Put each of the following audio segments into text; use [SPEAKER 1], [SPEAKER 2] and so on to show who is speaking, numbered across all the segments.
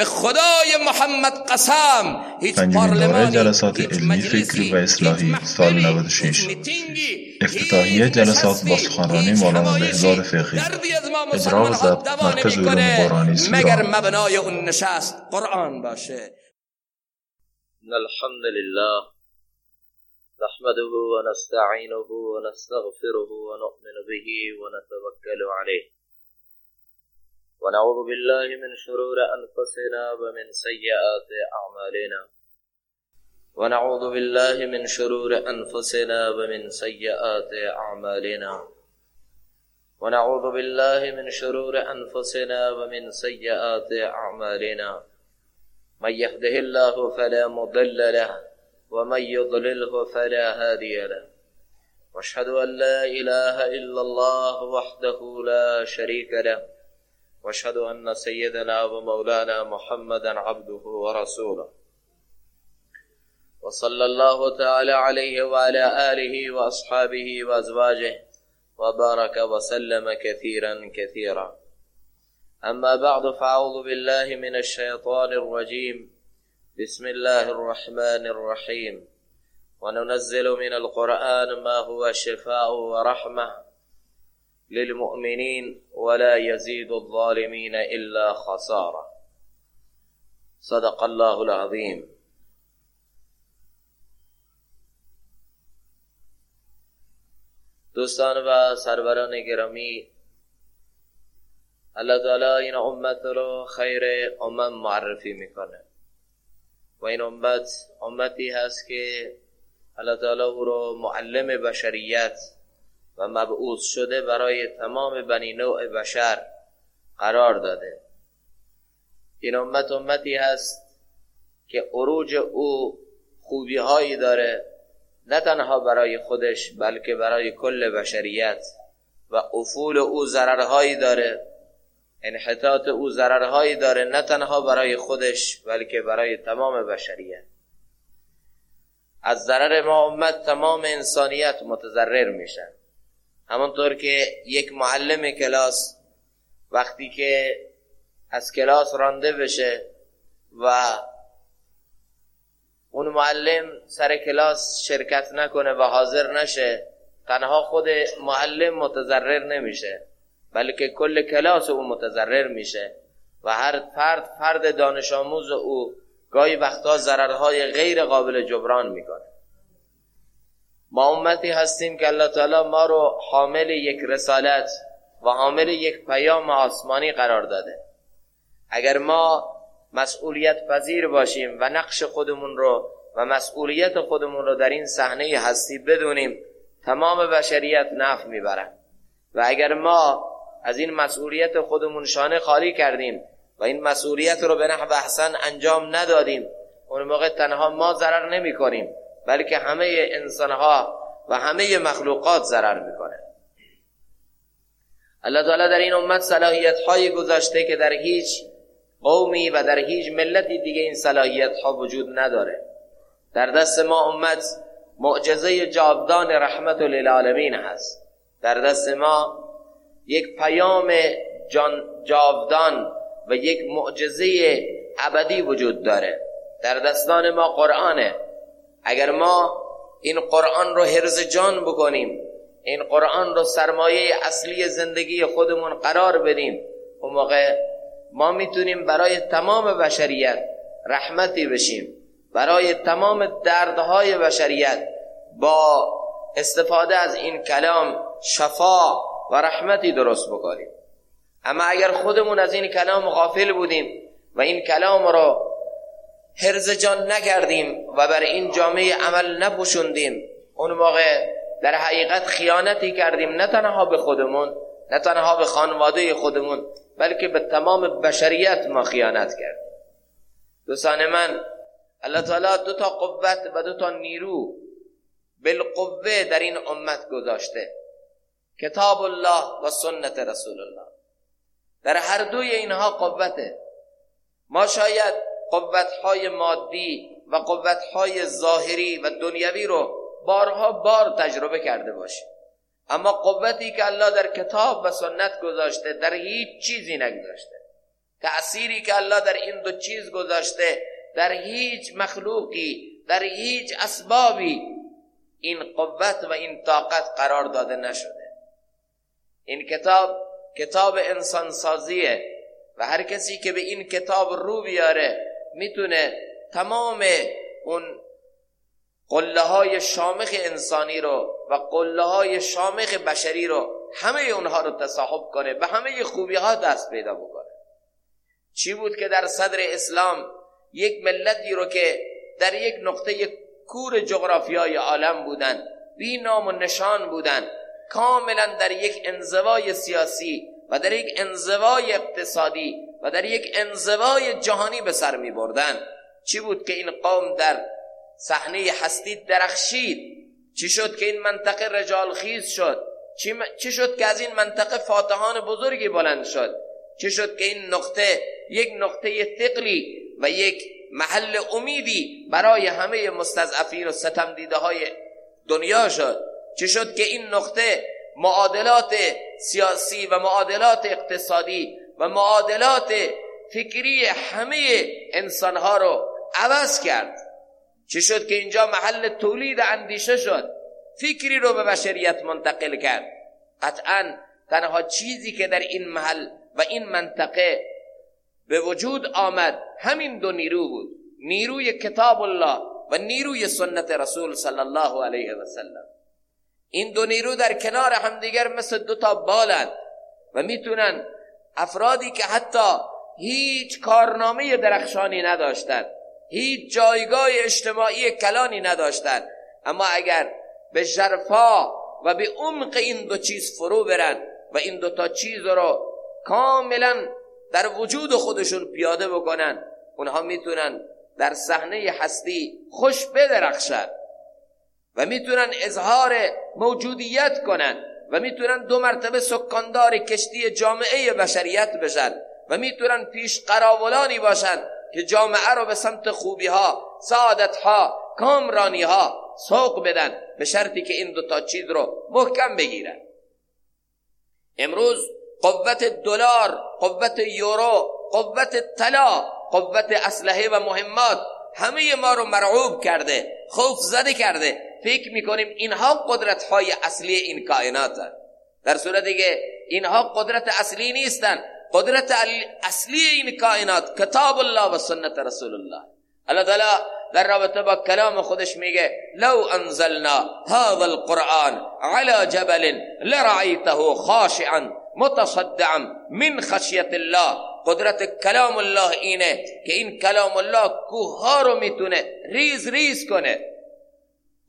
[SPEAKER 1] به خدای محمد قسم هیچ
[SPEAKER 2] پنجمین جلسات علمی فکری و اصلاحی سال 96 افتتاحیه جلسات با سخنرانی مولانا بهزاد فقهی اجرا و ضبط مرکز علوم بارانی
[SPEAKER 1] مگر مبنای اون نشست قرآن باشه؟
[SPEAKER 3] الحمد لله نحمده ونستعينه ونستغفره ونؤمن به ونتوكل عليه ونعوذ بالله من شرور أنفسنا ومن سيئات أعمالنا. ونعوذ بالله من شرور أنفسنا ومن سيئات أعمالنا. ونعوذ بالله من شرور أنفسنا ومن سيئات أعمالنا. من يهده الله فلا مضل له ومن يضلله فلا هادي له. واشهد أن لا إله إلا الله وحده لا شريك له. واشهد ان سيدنا ومولانا محمدا عبده ورسوله. وصلى الله تعالى عليه وعلى آله وأصحابه وأزواجه وبارك وسلم كثيرا كثيرا. أما بعد فأعوذ بالله من الشيطان الرجيم. بسم الله الرحمن الرحيم. وننزل من القرآن ما هو شفاء ورحمة. للمؤمنين ولا يزيد الظالمين إلا خسارة. صدق الله العظيم. دوستان و سروران گرامی الله تعالی این امت رو خیر امم معرفی میکنه. و این امت امتی هست که الله تعالی أو رو معلم بشریت و مبعوث شده برای تمام بنی نوع بشر قرار داده. این امت امتی هست که عروج او خوبی هایی داره نه تنها برای خودش بلکه برای کل بشریت و افول او ضررهایی داره انحطاط او ضررهایی داره نه تنها برای خودش بلکه برای تمام بشریت. از ضرر ما امت تمام انسانیت متضرر میشن. همانطور که یک معلم کلاس وقتی که از کلاس رانده بشه و اون معلم سر کلاس شرکت نکنه و حاضر نشه تنها خود معلم متضرر نمیشه بلکه کل کلاس او متضرر میشه و هر فرد فرد دانش آموز او گاهی وقتا ضررهای غیر قابل جبران می‌کنه. ما امتی هستیم که الله تعالی ما رو حامل یک رسالت و حامل یک پیام آسمانی قرار داده. اگر ما مسئولیت پذیر باشیم و نقش خودمون رو و مسئولیت خودمون رو در این صحنه هستی بدونیم تمام بشریت نفع می‌برن. و اگر ما از این مسئولیت خودمون شانه خالی کردیم و این مسئولیت رو به نحو احسن انجام ندادیم اون موقع تنها ما ضرر نمی کنیم بلکه همه انسانها و همه مخلوقات ضرر می‌کنه. الله تعالی در این امت صلاحیت های گذاشته که در هیچ قومی و در هیچ ملتی دیگه این صلاحیت ها وجود نداره. در دست ما امت معجزه جاودان رحمت للعالمین هست. در دست ما یک پیام جان جاودان و یک معجزه ابدی وجود داره. در دستان ما قرآنه. اگر ما این قرآن رو حرز جان بکنیم این قرآن رو سرمایه اصلی زندگی خودمون قرار بدیم اون موقع ما می‌تونیم برای تمام بشریت رحمتی بشیم برای تمام دردهای بشریت با استفاده از این کلام شفا و رحمتی درست بکنیم. اما اگر خودمون از این کلام غافل بودیم و این کلام رو حرز جان نکردیم و بر این جامعه عمل نپوشوندیم اون موقع در حقیقت خیانتی کردیم نه تنها به خودمون نه تنها به خانواده خودمون بلکه به تمام بشریت ما خیانت کردیم. دوستان من الله تعالی دو تا قوت و دو تا نیرو بالقوه در این امت گذاشته. کتاب الله و سنت رسول الله. در هر دوی اینها قوته. ما شاید قوتهای مادی و قوتهای ظاهری و دنیوی رو بارها بار تجربه کرده باشیم اما قوتی که الله در کتاب و سنت گذاشته در هیچ چیزی نگذاشته. تأثیری که الله در این دو چیز گذاشته در هیچ مخلوقی در هیچ اسبابی این قوت و این طاقت قرار داده نشده. این کتاب کتاب انسان سازیه و هر کسی که به این کتاب رو بیاره می‌تونه تمام اون قله های شامخ انسانی رو و قله های شامخ بشری رو همه اونها رو تصاحب کنه به همه خوبی ها دست پیدا بکنه. چی بود که در صدر اسلام یک ملتی رو که در یک نقطه کور جغرافیای عالم بودن بی نام و نشان بودن کاملا در یک انزوای سیاسی و در یک انزوای اقتصادی و در یک انزوای جهانی به سر می بردن. چی بود که این قوم در صحنه هستی درخشید؟ چی شد که این منطقه رجال خیز شد؟ چی شد که از این منطقه فاتحان بزرگی بلند شد؟ چی شد که این نقطه یک نقطه ثقلی و یک محل امیدی برای همه مستضعفین و ستم دیده های دنیا شد؟ چی شد که این نقطه معادلات سیاسی و معادلات اقتصادی و معادلات فکری همه انسانها رو عوض کرد. چی شد که اینجا محل تولید اندیشه شد. فکری رو به بشریت منتقل کرد. قطعا تنها چیزی که در این محل و این منطقه به وجود آمد همین دو نیرو بود. نیروی کتاب الله و نیروی سنت رسول صلی الله علیه و سلم. این دو نیرو در کنار همدیگر مثل دو تا بالند و می‌تونن افرادی که حتی هیچ کارنامه درخشانی نداشتند هیچ جایگاه اجتماعی کلانی نداشتند اما اگر به جرفا و به عمق این دو چیز فرو برند و این دو تا چیز رو کاملا در وجود خودشون پیاده بکنن اونها می‌تونن در صحنه هستی خوش بدرخشن و می‌تونن اظهار موجودیت کنن و می‌تونن دو مرتبه سکاندار کشتی جامعه بشریت بشن و می‌تونن پیش قراولانی باشن که جامعه رو به سمت خوبی ها سعادت ها کامرانی ها سوق بدن به شرطی که این دو تا چیز رو محکم بگیرن. امروز قوت دلار قوت یورو قوت طلا قوت اسلحه و مهمات همه ما رو مرعوب کرده خوف زده کرده. فکر می‌کنیم اینها قدرت های اصلی این کائنات در صورتی که اینها قدرت اصلی نیستن. قدرت اصلی این کائنات کتاب الله و سنت رسول الله. الله تعالی در رابطه با کلام خودش میگه لو انزلنا هذا القرآن على جبل لرعیته خاشعا متصدعا من خشیت الله. قدرت کلام الله اینه که این کلام الله کوه ها رو می‌تونه ریز ریز کنه.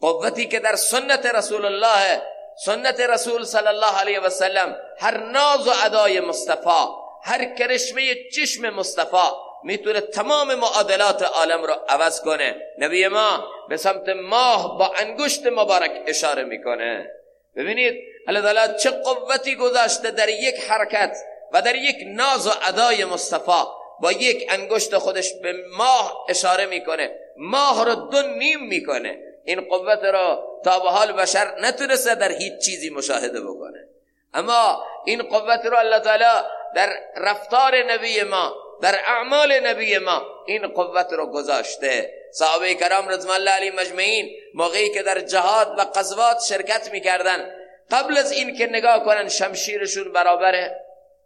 [SPEAKER 3] قوتی که در سنت رسول الله سنت رسول صلی الله علیه و سلم هر ناز و ادای مصطفی هر کرشمه چشم مصطفی می‌تونه تمام معادلات عالم رو عوض کنه. نبی ما به سمت ماه با انگشت مبارک اشاره می‌کنه. ببینید الله چه قوتی گذاشته در یک حرکت و در یک ناز و ادای مصطفی با یک انگشت خودش به ماه اشاره می‌کنه. ماه رو دو نیم می‌کنه. این قوت را تا به حال بشر نتونسته در هیچ چیزی مشاهده بکنه. اما این قوت رو الله تعالی در رفتار نبی ما در اعمال نبی ما این قوت رو گذاشته. صحابه کرام رضوان الله علی مجمعین موقعی که در جهاد و قضوات شرکت می‌کردن قبل از این که نگاه کنن شمشیرشون برابره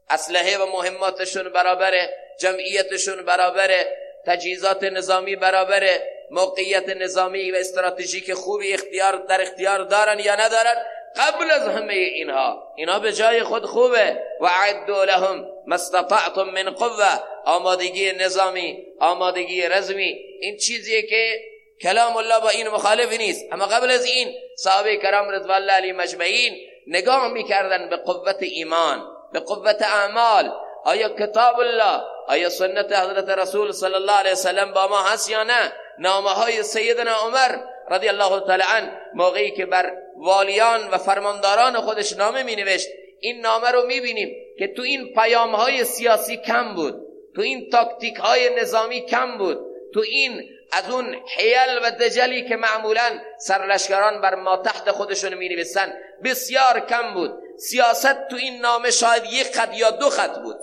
[SPEAKER 3] اسلحه و مهماتشون برابره جمعیتشون برابره تجهیزات نظامی برابره موقعیت نظامی و استراتژیک خوبی اختیار در اختیار دارن یا ندارن؟ قبل از همه اینها اینا به جای خود خوبه. و عدو لهم مستطعتم من قوه آمادگی نظامی آمادگی رزمی. این چیزیه که کلام الله با این مخالفی نیست. اما قبل از این صحابه کرام رضوان الله علی مجمعین نگاه می‌کردن به قوت ایمان به قوت اعمال. آیا کتاب الله آیا سنت حضرت رسول صلی الله علیه وسلم با ما هست یا نه؟ نامه های سیدنا عمر رضی الله تعالی عنه موقعی که بر والیان و فرمانداران خودش نامه می نوشت این نامه رو می بینیم که تو این پیام های سیاسی کم بود تو این تاکتیک های نظامی کم بود تو این از اون حیل و دجلی که معمولا سرلشکران بر ما تحت خودشون می نویسن بسیار کم بود. سیاست تو این نامه شاید یک خط یا دو خط بود.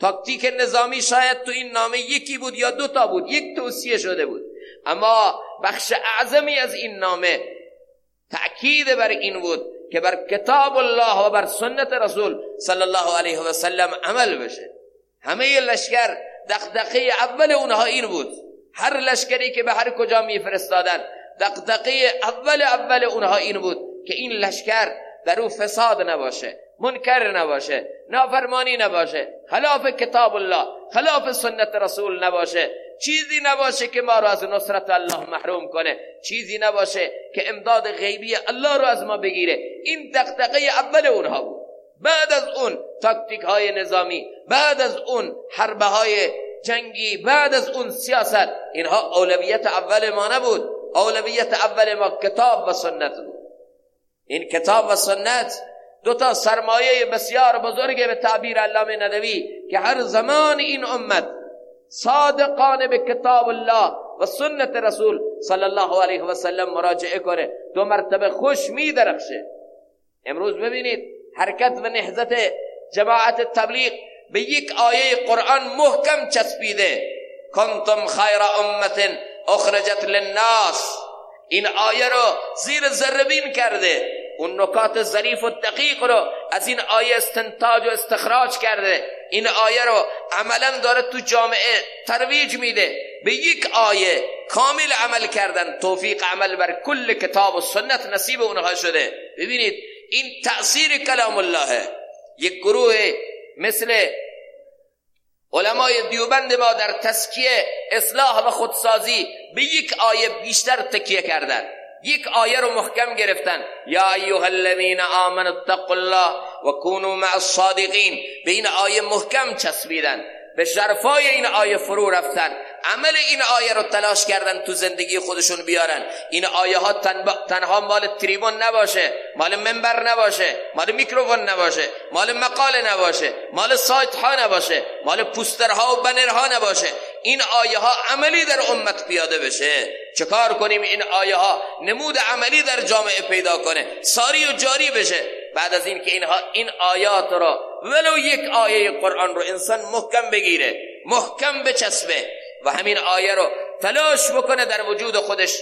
[SPEAKER 3] تاکتیک نظامی شاید تو این نامه یکی بود یا دو تا بود. یک توصیه شده بود. اما بخش اعظمی از این نامه تأکید بر این بود که بر کتاب الله و بر سنت رسول صلی الله علیه و سلم عمل بشه. همه لشکر دقدقه اول اونها این بود. هر لشکری که به هر کجا میفرستادن دقدقه اول اول اونها این بود که این لشکر در او فساد نباشه منکر نباشه نافرمانی نباشه خلاف کتاب الله خلاف سنت رسول نباشه. چیزی نباشه که ما رو از نصرت الله محروم کنه. چیزی نباشه که امداد غیبی الله رو از ما بگیره. این دقدقه اول اونها بود. بعد از اون تاکتیک های نظامی بعد از اون حربه های جنگی بعد از اون سیاست. اینها اولویت اول ما نبود. اولویت اول ما کتاب و سنت بود. این کتاب و سنت دو تا سرمایه بسیار بزرگ به تعبیر علامه ندوی که هر زمان این امت صادقانه به کتاب الله و سنت رسول صلی الله علیه و سلم مراجعه کنه. دو مرتبه خوش می درخشه امروز ببینید حرکت و نهزت جماعت تبلیغ به یک آیه قرآن محکم چسبیده. کنتم خیر امت اخرجت للناس. این آیه رو زیر ذربین کرده. اون نکات ظریف و دقیق رو از این آیه استنتاج و استخراج کرده. این آیه رو عملا داره تو جامعه ترویج میده. به یک آیه کامل عمل کردن توفیق عمل بر کل کتاب و سنت نصیب اونها شده. ببینید این تأثیر کلام الله. یک گروه مثل علمای دیوبند ما در تسکیه اصلاح و خودسازی به یک آیه بیشتر تکیه کردن. یک آیه رو محکم گرفتن. یا ایها الذین آمنوا اتقوا الله و کونوا مع الصادقین. به این آیه محکم چسبیدن. به شرفای این آیه فرو رفتن. عمل این آیه رو تلاش کردن تو زندگی خودشون بیارن. این آیه ها تنها مال تریبون نباشه. مال منبر نباشه. مال میکروفون نباشه. مال مقاله نباشه. مال سایت ها نباشه. مال پوسترها و بنرها نباشه. این آیه ها عملی در امت پیاده بشه. چکار کنیم این آیه ها نمود عملی در جامعه پیدا کنه. ساری و جاری بشه. بعد از این که اینها این آیات را ولو یک آیه قرآن رو انسان محکم بگیره محکم بچسبه و همین آیه رو تلاش بکنه در وجود خودش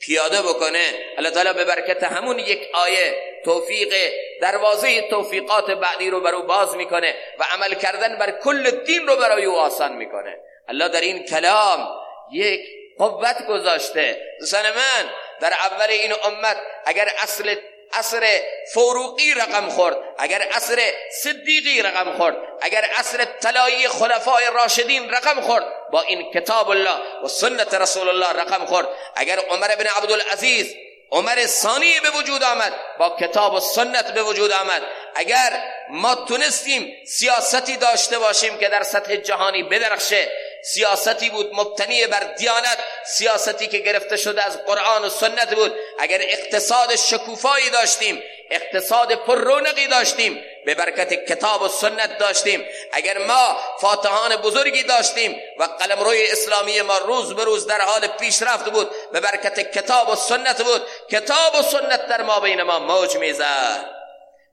[SPEAKER 3] پیاده بکنه. الله تعالی به برکت همون یک آیه توفیق دروازه توفیقات بعدی رو برو باز می‌کنه و عمل کردن بر کل دین رو برای او آسان می‌کنه. الله در این کلام یک قوت گذاشته. زن من در اول این امت اگر اصل اصر فروقی رقم خورد اگر اصر صدیقی رقم خورد اگر اصر طلایی خلفای راشدین رقم خورد با این کتاب الله و سنت رسول الله رقم خورد. اگر عمر بن عبدالعزیز عمر ثانی به وجود آمد با کتاب و سنت به وجود آمد. اگر ما تونستیم سیاستی داشته باشیم که در سطح جهانی بدرخشه سیاستی بود مبتنی بر دیانت سیاستی که گرفته شده از قرآن و سنت بود. اگر اقتصاد شکوفایی داشتیم اقتصاد پر رونقی داشتیم به برکت کتاب و سنت داشتیم. اگر ما فاتحان بزرگی داشتیم و قلمروی اسلامی ما روز به روز در حال پیشرفت بود به برکت کتاب و سنت بود. کتاب و سنت در ما بین ما موج می‌زد.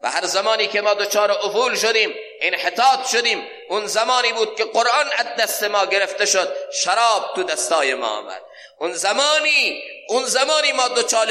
[SPEAKER 3] و هر زمانی که ما دچار افول شدیم انحطاط شدیم اون زمانی بود که قرآن از دست ما گرفته شد شراب تو دستای ما آمد. اون زمانی اون زمانی ما دچار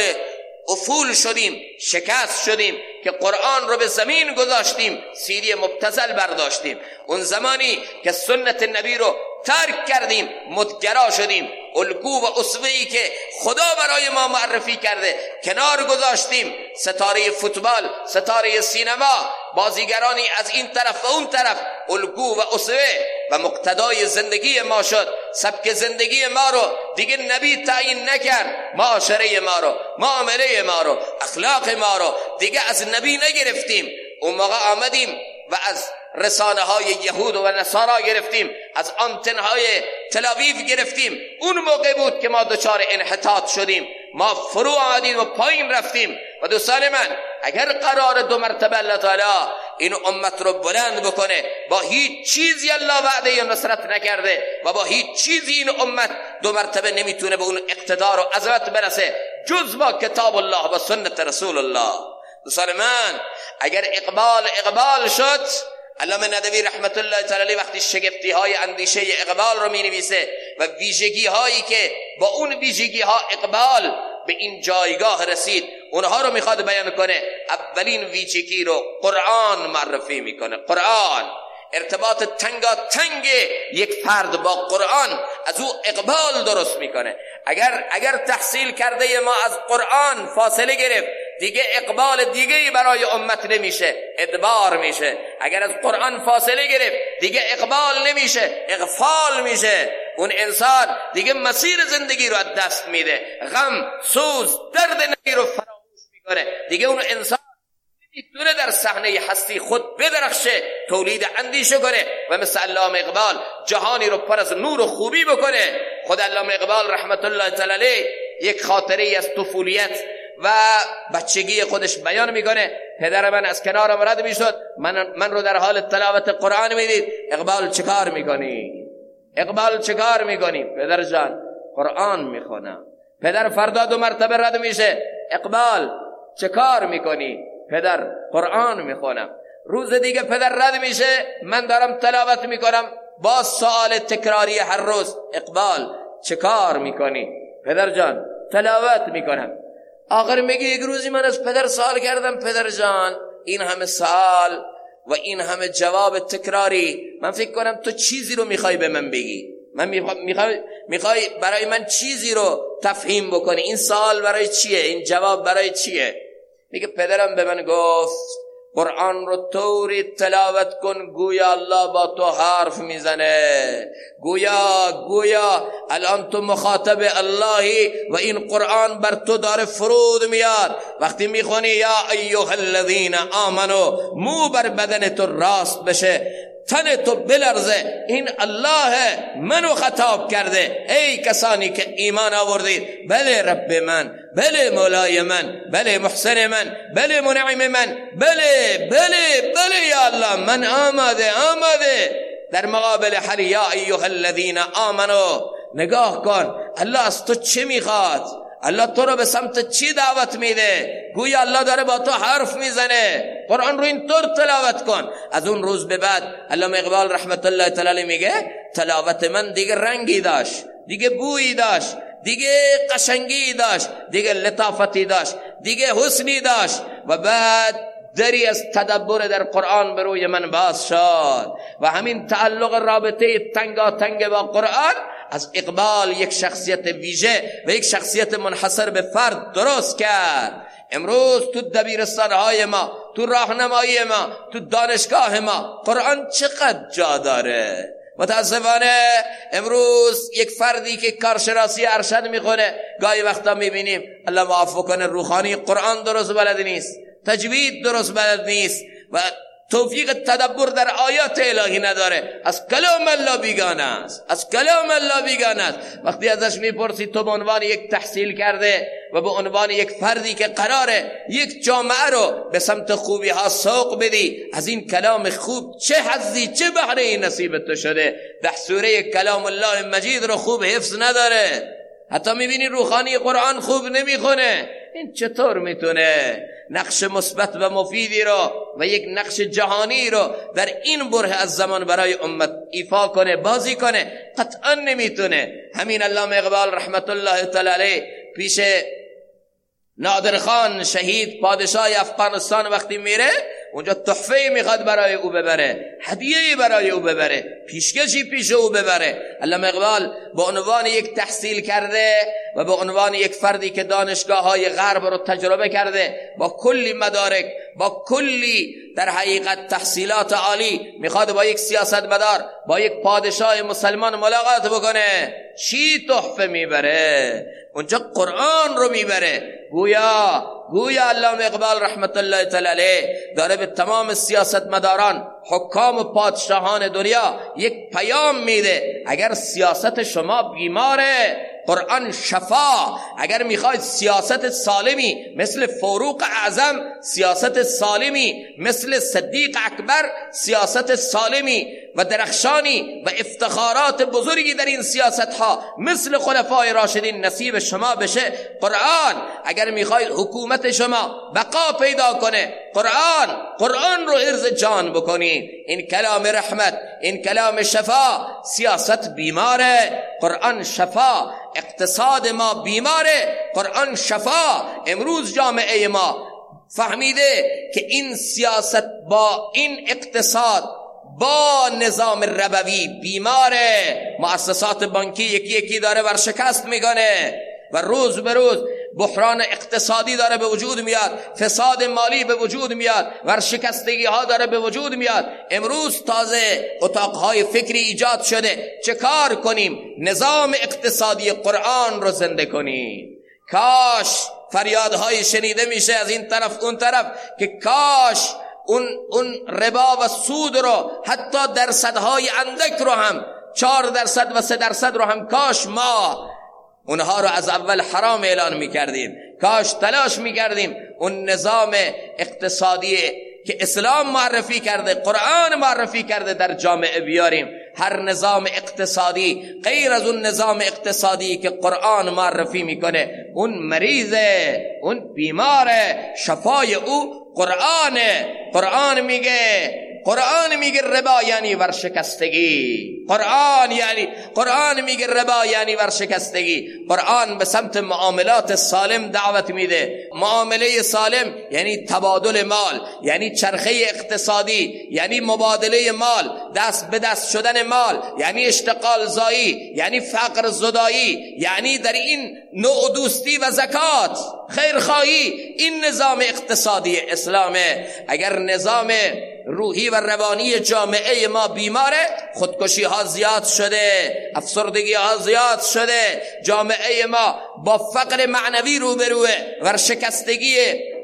[SPEAKER 3] افول شدیم شکست شدیم که قرآن رو به زمین گذاشتیم سیری مبتزل برداشتیم. اون زمانی که سنت نبی رو ترک کردیم مدگرا شدیم. الگو و اصوهی که خدا برای ما معرفی کرده کنار گذاشتیم. ستاره فوتبال ستاره سینما بازیگرانی از این طرف و اون طرف الگو و اصوه و مقتدای زندگی ما شد. سبک زندگی ما رو دیگه نبی تعیین نکرد. معاشره ما رو معامله ما رو اخلاق ما رو دیگه از نبی نگرفتیم. اون موقع آمدیم و از رسانه های یهود و نصارا گرفتیم از آنتن های تلاویف گرفتیم. اون موقع بود که ما دچار انحطاط شدیم. ما فرو آمدیم و پایین رفتیم. و دوستان من اگر قرار دو مرتبه الله تعالی این امت رو بلند بکنه با هیچ چیزی الله وعده نصرت نکرده و با هیچ چیزی این امت دو مرتبه نمی‌تونه به اون اقتدار و عظمت برسه جز با کتاب الله و سنت رسول الله. دوستان من اگر اقبال اقبال شد علامه ندوی رحمت الله تعالی وقتی شگفتی های اندیشه اقبال رو می نویسه و ویژگی هایی که با اون ویژگی ها اقبال به این جایگاه رسید اونها رو می‌خواد بیان کنه. اولین ویژگی رو قرآن معرفی می‌کنه. قرآن ارتباط تنگا تنگ یک فرد با قرآن از او اقبال درست می‌کنه. اگر اگر تحصیل کرده ما از قرآن فاصله گرفت دیگه اقبال دیگه برای امت نمیشه ادبار میشه. اگر از قرآن فاصله گرفت دیگه اقبال نمیشه اغفال میشه. اون انسان دیگه مسیر زندگی رو از دست میده. غم سوز درد نگی رو فراموش می‌کنه. دیگه اون انسان می‌تونه در صحنه هستی خود بدرخشه تولید اندیشه کنه و مثل علامه اقبال جهانی رو پر از نور و خوبی بکنه. خود علامه اقبال رحمت الله تعالی یک خاطره از طفولیت و بچگی خودش بیان می‌کنه. پدر من از کنارم رد می‌شد. من, من رو در حال تلاوت قرآن می‌دید. اقبال چکار می‌کنی؟ اقبال چکار می‌کنی؟ پدر جان قرآن می‌خونم. پدر فردا دو مرتبه رد میشه. اقبال چکار می‌کنی؟ پدر قرآن می‌خونم. روز دیگه پدر رد میشه. من دارم تلاوت می‌کنم. با سوال تکراری هر روز اقبال چه کار می‌کنی؟ پدر جان تلاوت می‌کنم. آخر میگه یک روزی من از پدر سوال کردم پدر جان این همه سوال و این همه جواب تکراری من فکر کنم تو چیزی رو می‌خوای به من بگی. من می‌خوای می‌خوای برای من چیزی رو تفهیم بکنی. این سوال برای چیه؟ این جواب برای چیه؟ میگه پدرم به من گفت قرآن رو طوری تلاوت کن گویا الله با تو حرف می‌زنه. گویا گویا الان تو مخاطب اللهی و این قرآن بر تو داره فرود میاد. وقتی می‌خونی یا ایها الذین آمنو مو بر بدن تو راست بشه. تن تو بلرزه. این الله منو خطاب کرده. ای کسانی که ایمان آوردید بله رب من بله مولای من بله محسن من بله منعم من بله بله بله یا الله من آمده آمده در مقابل حل یا ایها الذین آمنو نگاه کن الله از تو چه می‌خواد؟ الله تو رو به سمت چی دعوت میده گویا الله داره با تو حرف می‌زنه قرآن رو اینطور تلاوت کن از اون روز به بعد علامه اقبال رحمت الله تعالی میگه تلاوت من دیگه رنگی داشت دیگه بویی داشت دیگه قشنگی داشت دیگه لطافتی داشت دیگه حسنی داشت و بعد دری از تدبر در قرآن به روی من باز شد و همین تعلق رابطه تنگا تنگ با قرآن از اقبال یک شخصیت ویژه و یک شخصیت منحصر به فرد درست کرد. امروز تو دبیرستان های ما تو راهنمایی ما تو دانشگاه ما قرآن چقدر جا داره؟ متاسفانه امروز یک فردی که کارشناسی ارشد می‌خونه گاهی وقتا می‌بینیم الله معاف کنه روحانی قرآن درست بلد نیست تجوید درست بلد نیست و توفیق تدبر در آیات الهی نداره. از کلام الله بیگانه است. از کلام الله بیگانه است. وقتی ازش می‌پرسی تو به عنوان یک تحصیل کرده و به عنوان یک فردی که قراره یک جامعه رو به سمت خوبی ها سوق بدی از این کلام خوب چه حظی چه بهره نصیب تو شده؟ ده سوره کلام الله مجید رو خوب حفظ نداره. حتی می‌بینی روخانی قرآن خوب نمی‌خونه. این چطور می‌تونه نقش مثبت و مفیدی رو و یک نقش جهانی رو در این بره از زمان برای امت ایفا کنه بازی کنه؟ قطعا نمی‌تونه. همین علامه اقبال رحمت الله تعالی پیش نادر خان شهید پادشاه افغانستان وقتی میره اونجا تحفه می‌خواد برای او ببره هدیه برای او ببره پیشکشی پیش او ببره. علامه اقبال به عنوان یک تحصیل کرده و به عنوان یک فردی که دانشگاه های غرب رو تجربه کرده با کلی مدارک با کلی در حقیقت تحصیلات عالی می‌خواد با یک سیاست مدار با یک پادشاه مسلمان ملاقات بکنه. چی تحفه می‌بره؟ اونجا قرآن رو می‌بره. گویا گویا علامه اقبال رحمت الله تعالی داره به تمام سیاست مداران حکام و پادشاهان دنیا یک پیام میده. اگر سیاست شما بیماره قرآن شفا. اگر می‌خواید سیاست سالمی مثل فروق اعظم سیاست سالمی مثل صدیق اکبر سیاست سالمی و درخشانی و افتخارات بزرگی در این سیاست ها مثل خلفای راشدین نصیب شما بشه قرآن اگر می‌خواید حکومت شما بقا پیدا کنه قرآن قرآن رو ارز جان بکنید این کلام رحمت این کلام شفا سیاست بیماره. قرآن شفا اقتصاد ما بیماره. قرآن شفا امروز جامعه ما فهمیده که این سیاست با این اقتصاد با نظام ربوی بیماره. مؤسسات بانکی یکی یکی داره ورشکست میگنه و روز به روز بحران اقتصادی داره به وجود میاد فساد مالی به وجود میاد ورشکستگی ها داره به وجود میاد. امروز تازه اتاقهای فکری ایجاد شده. چه کار کنیم؟ نظام اقتصادی قرآن رو زنده کنیم. کاش فریادهای شنیده میشه از این طرف اون طرف که کاش اون, اون ربا و سود رو حتی درصدهای اندک رو هم چهار درصد و سه درصد رو هم کاش ما اونها رو از اول حرام اعلان می‌کردیم. کاش تلاش می‌کردیم. اون نظام اقتصادی که اسلام معرفی کرده قرآن معرفی کرده در جامعه بیاریم. هر نظام اقتصادی غیر از اون نظام اقتصادی که قرآن معرفی می‌کنه اون مریضه اون بیماره شفای او قرآنه. قرآن میگه قرآن میگه ربا یعنی ورشکستگی قرآن یعنی قرآن میگه ربا یعنی ورشکستگی قرآن به سمت معاملات سالم دعوت میده معامله سالم یعنی تبادل مال یعنی چرخه اقتصادی یعنی مبادله مال دست به دست شدن مال یعنی اشتقال زایی یعنی فقر زدایی یعنی در این نوع دوستی و زکات خیرخواهی این نظام اقتصادی اسلامه اگر نظام روحی و روانی جامعه ما بیماره. خودکشی ها زیاد شده افسردگی ها زیاد شده. جامعه ما با فقر معنوی روبروه. ورشکستگی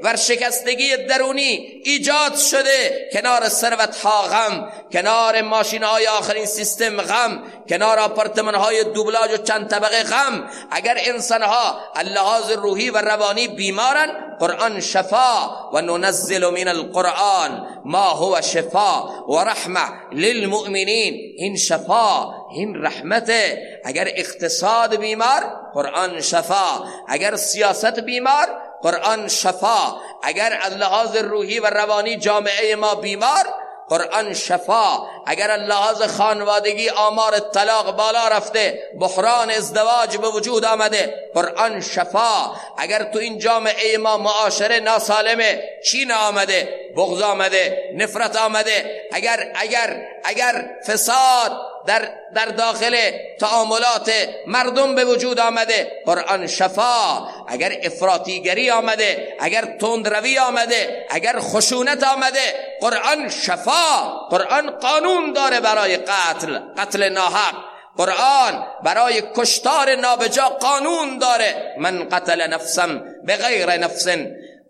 [SPEAKER 3] ورشکستگی درونی ایجاد شده. کنار ثروت ها غم. کنار ماشین های آخرین سیستم غم. کنار آپارتمان های دوبلاج و چند طبقه غم. اگر انسان ها اللحاظ روحی و روانی بیمارن قرآن شفا و ننزل من القرآن. ما هو شفا و رحمه للمؤمنین. این شفا این رحمته. اگر اقتصاد بیمار قرآن شفا. اگر سیاست بیمار قرآن شفا. اگر از لحاظ روحی و روانی جامعه ما بیمار قرآن شفا. اگر لحاظ خانوادگی آمار طلاق بالا رفته بحران ازدواج به وجود آمده قرآن شفا. اگر تو این جامعه ما معاشره ناسالمه چین آمده بغض آمده نفرت آمده. اگر اگر اگر فساد در, در داخل تعاملات مردم به وجود آمده. قرآن شفا. اگر افراتیگری آمده اگر تندروی آمده اگر خشونت آمده قرآن شفا. قرآن قانون داره برای قتل قتل ناحق. قرآن برای کشتار نابجا قانون داره. من قتل نفسم بغیر نفس.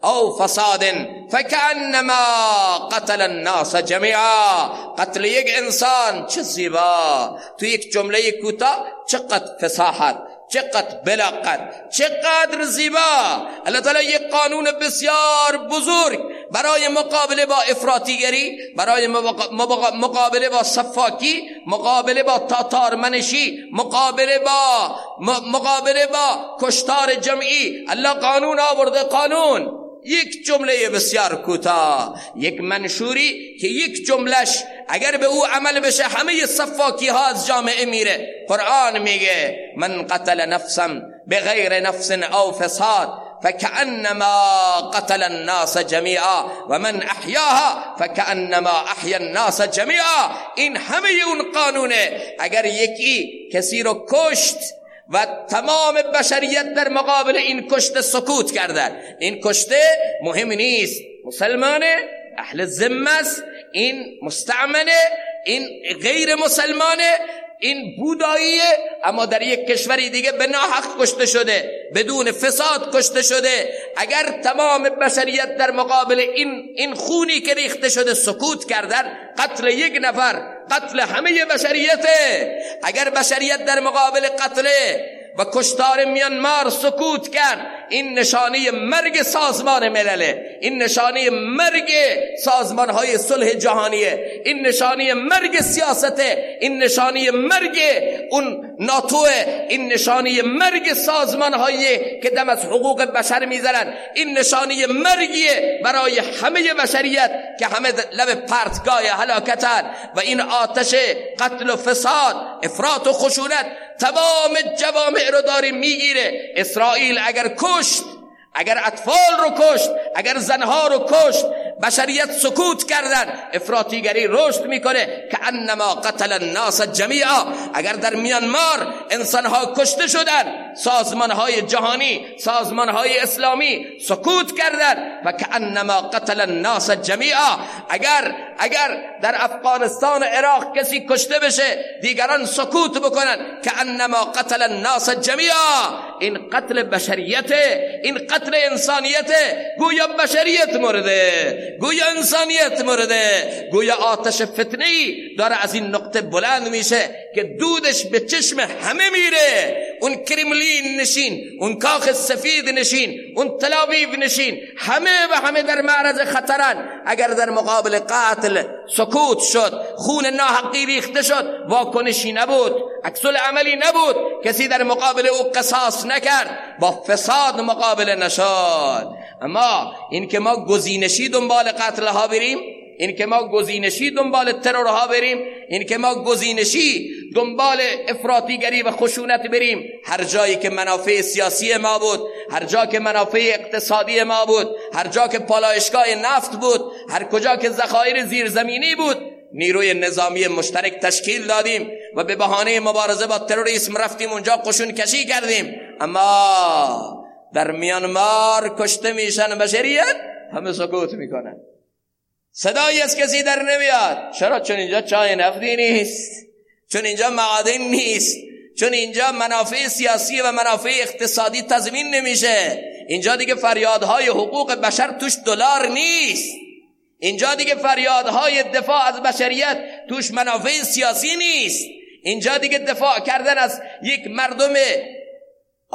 [SPEAKER 3] او فساد فکانما قتل الناس جميعا. قتل یک انسان چه زیبا. تو یک جمله کوتاه چقدر فساحت چقدر بلاقت چقدر زیبا. الله تعالی یک قانون بسیار بزرگ برای مقابله با افراطیگری برای مقابله با صفاکی مقابله با تاتار منشی مقابله با مقابله با کشتار جمعی. الله قانون آورده قانون. یک جمله بسیار کوتاه. یک منشوری که یک جملش اگر به او عمل بشه همه صفاکی ها از جامعه میره. قرآن میگه من قتل نفسم بغیر نفس او فساد فكأنما قتل الناس جميعا ومن احیاها فكأنما احیا الناس جميعا این همه اون قانونه. اگر یکی کسی رو کشت و تمام بشریت در مقابل این کشته سکوت کردن. این کشته مهم نیست. مسلمانه اهل ذمه است. این مستعمنه. این غیر مسلمانه. این بوداییه اما در یک کشوری دیگه به ناحق کشته شده بدون فساد کشته شده. اگر تمام بشریت در مقابل این این خونی که ریخته شده سکوت کردن قتل یک نفر قتل همه بشریته. اگر بشریت در مقابل قتل و کشتار میانمار سکوت کرد. این نشانه مرگ سازمان ملله. این نشانه مرگ سازمان های صلح جهانیه. این نشانه مرگ سیاسته. این نشانه مرگ اون ناتوه. این نشانه مرگ سازمان هایی که دم از حقوق بشر می‌زنن. این نشانه مرگیه برای همه بشریت که همه لب پرتگاه هلاکتن. و این آتش قتل و فساد افراط و خشونت تمام جوامع رو داره می‌گیره. اسرائیل اگر کشت اگر اطفال رو کشت اگر زنها رو کشت بشریت سکوت کردن. افراطیگری رشد می‌کنه. که انما قتل الناس جمیعا. اگر در میانمار انسانها کشته شدن سازمانهای جهانی سازمانهای اسلامی سکوت کردن. و که انما قتل الناس جمیعا. اگر اگر در افغانستان و عراق کسی کشته بشه دیگران سکوت بکنن. که انما قتل الناس جمیعا. این قتل بشریته این قتل انسانیته. گویا بشریت مرده. گویا انسانیت مرده گویا آتش فتنه ای داره از این نقطه بلند میشه که دودش به چشم همه میره. اون کرملین نشین اون کاخ سفید نشین اون تلاویو نشین همه و همه در معرض خطرن. اگر در مقابل قتل سکوت شد خون ناحقی ریخته شد واکنشی نبود عکس عملی نبود کسی در مقابل او قصاص نکرد با فساد مقابله نشد. اما این که ما گزینشی دنبال قتل ها بریم این که ما گزینشی دنبال ترورها بریم این که ما گزینشی دنبال افراطیگری و خشونت بریم هر جایی که منافع سیاسی ما بود هر جا که منافع اقتصادی ما بود هر جا که پالایشگاه نفت بود هر کجا که ذخایر زیرزمینی بود نیروی نظامی مشترک تشکیل دادیم و به بهانه مبارزه با تروریسم رفتیم اونجا قشون کشی کردیم. اما در میانمار کشته میشن بشریت همه سکوت می‌کنن. صدایی از کسی در نمیاد. چرا؟ چون اینجا چای نفتی نیست. چون اینجا معادن نیست. چون اینجا منافع سیاسی و منافع اقتصادی تضمین نمیشه. اینجا دیگه فریادهای حقوق بشر توش دلار نیست. اینجا دیگه فریادهای دفاع از بشریت توش منافع سیاسی نیست. اینجا دیگه دفاع کردن از یک مردم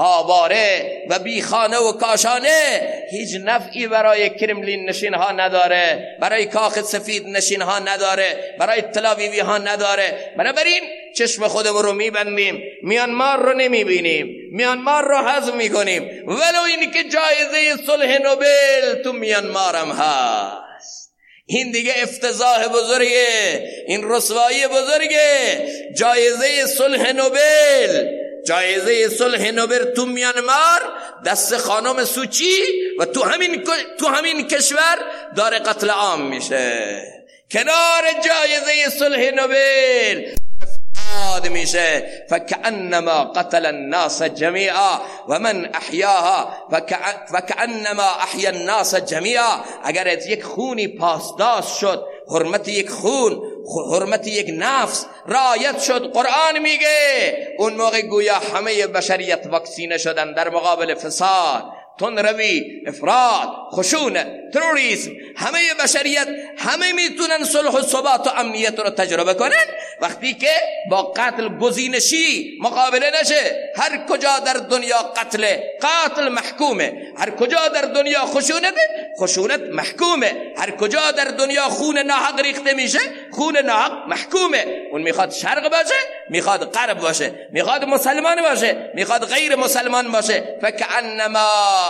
[SPEAKER 3] آواره و بیخانه و کاشانه هیچ نفعی برای کرملین نشین ها نداره برای کاخ سفید نشین ها نداره برای تلاویوی ها نداره. بنابراین چشم خودمون رو میبندیم میانمار رو نمی‌بینیم میانمار رو حذف می‌کنیم. ولو اینی که جایزه صلح نوبل تو میانمار هم هست. این دیگه افتضاح بزرگه این رسوایی بزرگه. جایزه صلح نوبل جایزه صلح نوبل تو میانمار دست خانم سوچی و تو همین تو همین کشور داره قتل عام میشه. کنار جایزه صلح نوبل میشه. فكأنما قتل الناس جميعا و من احیاها فكأنما احیا الناس جميعا اگر از یک خونی پاسداشت شد حرمت یک خون حرمت یک نفس. رایت شد قرآن میگه. اون موقع گویا همه بشریت واکسینه شدن در مقابل فساد تون روی افراد خشونت تروریسم. همه بشریت همه می‌تونن صلح و ثبات و امنیت رو تجربه کنن. وقتی که با قتل گزینشی مقابله نشه هر کجا در دنیا قتل قتل محکومه. هر کجا در دنیا خشونت خشونت محکومه. هر کجا در دنیا خون ناحق ریخته میشه خون ناحق محکومه. اون می‌خواد شرق باشه می‌خواد غرب باشه. می‌خواد مسلمان باشه می‌خواد غیر مسلمان باشه. فکأنما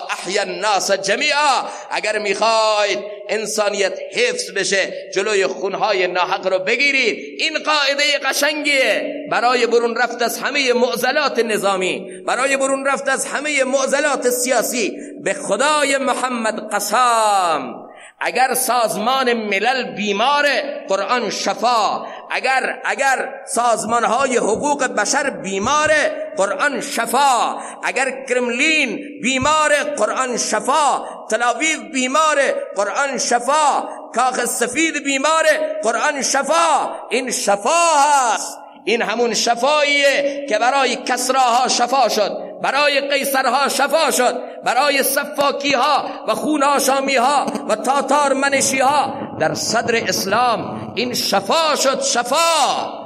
[SPEAKER 3] احیا الناس جمیعا. اگر می‌خواید انسانیت حفظ بشه جلوی خونهای ناحق رو بگیرید. این قاعده قشنگیه. برای برون رفت از همه معضلات نظامی برای برون رفت از همه معضلات سیاسی به خدای محمد قسم. اگر سازمان ملل بیمار قرآن شفا اگر اگر سازمان های حقوق بشر بیمار قرآن شفا اگر کرملین بیمار قرآن شفا تلاویف بیمار قرآن شفا کاخ سفید بیمار قرآن شفا. این شفا هست. این همون شفاییه که برای کسراها شفا شد برای قیصرها شفا شد برای صفاکی ها و خون آشامی ها و تاتار منشی ها در صدر اسلام این شفا شد شفا.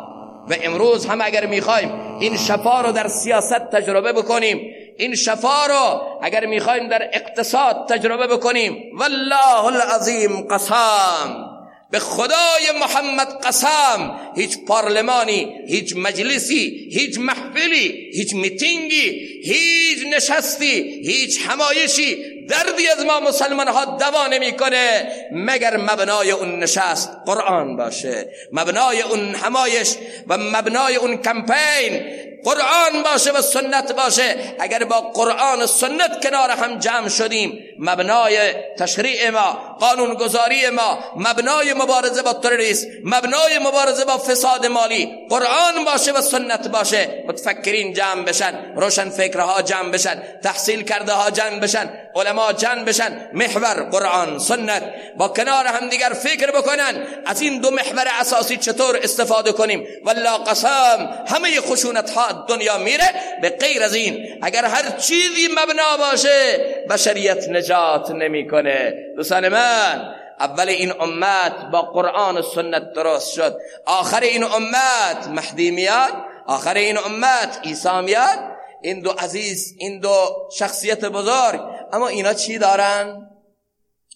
[SPEAKER 3] و امروز هم اگر می‌خوایم این شفا رو در سیاست تجربه بکنیم این شفا رو اگر می‌خوایم در اقتصاد تجربه بکنیم والله العظیم قسم به خدای محمد قسم هیچ پارلمانی هیچ مجلسی هیچ محفلی هیچ میتینگی هیچ نشستی هیچ همایشی دردی از ما مسلمان ها دوا نمی‌کنه مگر مبنای اون نشست قرآن باشه مبنای اون همایش و مبنای اون کمپین قرآن باشه و سنت باشه. اگر با قرآن و سنت کنار هم جمع شدیم مبنای تشریع ما قانون گذاری ما مبنای مبارزه با تروریسم مبنای مبارزه با فساد مالی قرآن باشه و سنت باشه. متفکرین جمع بشن روشن فکرها جمع بشن تحصیل کرده ها جمع بشن. علما جمع بشن. محور قرآن سنت. با کنار هم دیگر فکر بکنن. از این دو محور اساسی چطور استفاده کنیم؟ والله قسم همه خشونت ها دنیا میره. به غیر از این اگر هر چیزی مبنا باشه بشریت نجات نمی‌کنه. دوستان من اول این امت با قرآن و سنت درست شد. آخر این امت مهدی میاد. آخر این امت عیسی میاد. این دو عزیز این دو شخصیت بزرگ اما اینا چی دارن؟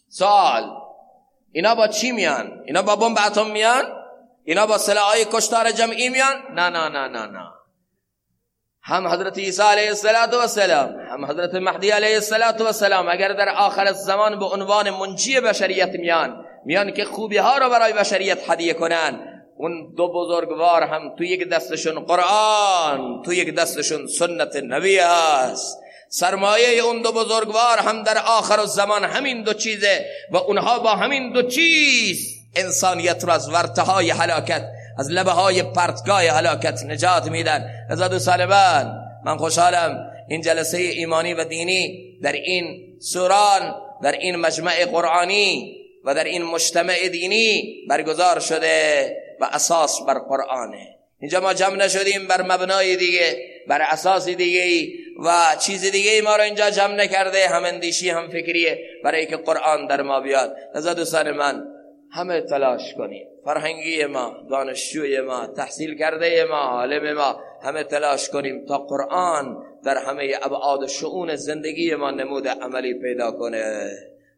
[SPEAKER 3] سوال اینا با چی میان؟ اینا با بمب اتم میان؟ اینا با سلاحهای کشتار جمعی میان؟ نه نه نه نه نه هم حضرت عیسی علیه السلام هم حضرت مهدی علیه السلام اگر در آخر زمان به عنوان منجی بشریت میان میان که خوبی ها رو برای بشریت هدیه کنن اون دو بزرگوار هم تو یک دستشون قرآن تو یک دستشون سنت نبی است سرمایه اون دو بزرگوار هم در آخر زمان همین دو چیزه و اونها با همین دو چیز انسانیت را از ورتهای حلاکت از لبه های پرتگاه حلاکت نجات میدن. ازاد و سالبان من خوشحالم این جلسه ایمانی و دینی در این سوران در این مجمع قرآنی و در این مجتمع دینی برگزار شده و اساس بر قرآنه. اینجا ما جمع نشدیم بر مبنای دیگه بر اساس دیگه و چیز دیگه ما رو اینجا جمع نکرده هم اندیشی هم فکریه. برای که قرآن در ما بیاد. ازاد دوستان من همه تلاش کنیم فرهنگی ما دانشجوی ما تحصیل کرده ما عالم ما همه تلاش کنیم تا قرآن در همه ابعاد شعون زندگی ما نمود عملی پیدا کنه.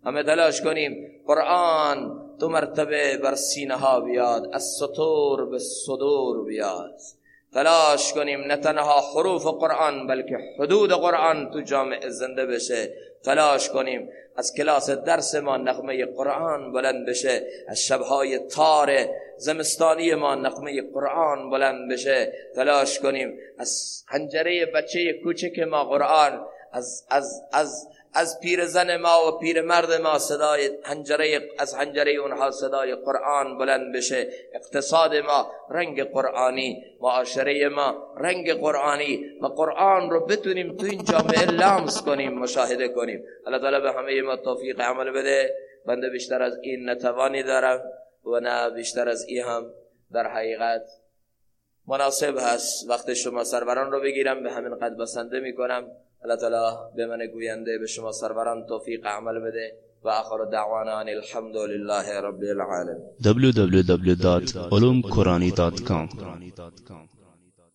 [SPEAKER 3] همه تلاش کنیم قرآن دو مرتبه بر سینه ها بیاد از سطور به صدور بیاد. تلاش کنیم نه تنها حروف قرآن بلکه حدود قرآن تو جامعه زنده بشه. تلاش کنیم از کلاس درس ما نغمه قرآن بلند بشه. از شبهای تار زمستانی ما نغمه قرآن بلند بشه. تلاش کنیم از حنجره بچه کوچک ما قرآن از, از, از از پیر زن ما و پیر مرد ما صدای حنجره از حنجره اونها صدای قرآن بلند بشه. اقتصاد ما رنگ قرآنی معاشره ما رنگ قرآنی. و قرآن رو بتونیم تو این جامعه لمس کنیم مشاهده کنیم. الله تعالی به همه ما توفیق عمل بده. بنده بیشتر از این نتوانی دارم و نه بیشتر از این هم. در حقیقت مناسب هست. وقت شما سروران رو بگیرم به همین قد بسنده می‌کنم. الله تعالی به من گوینده به شما سروران توفیق عمل بده. و آخر دعوانا الحمد لله رب العالمين. www.ulumqurani.com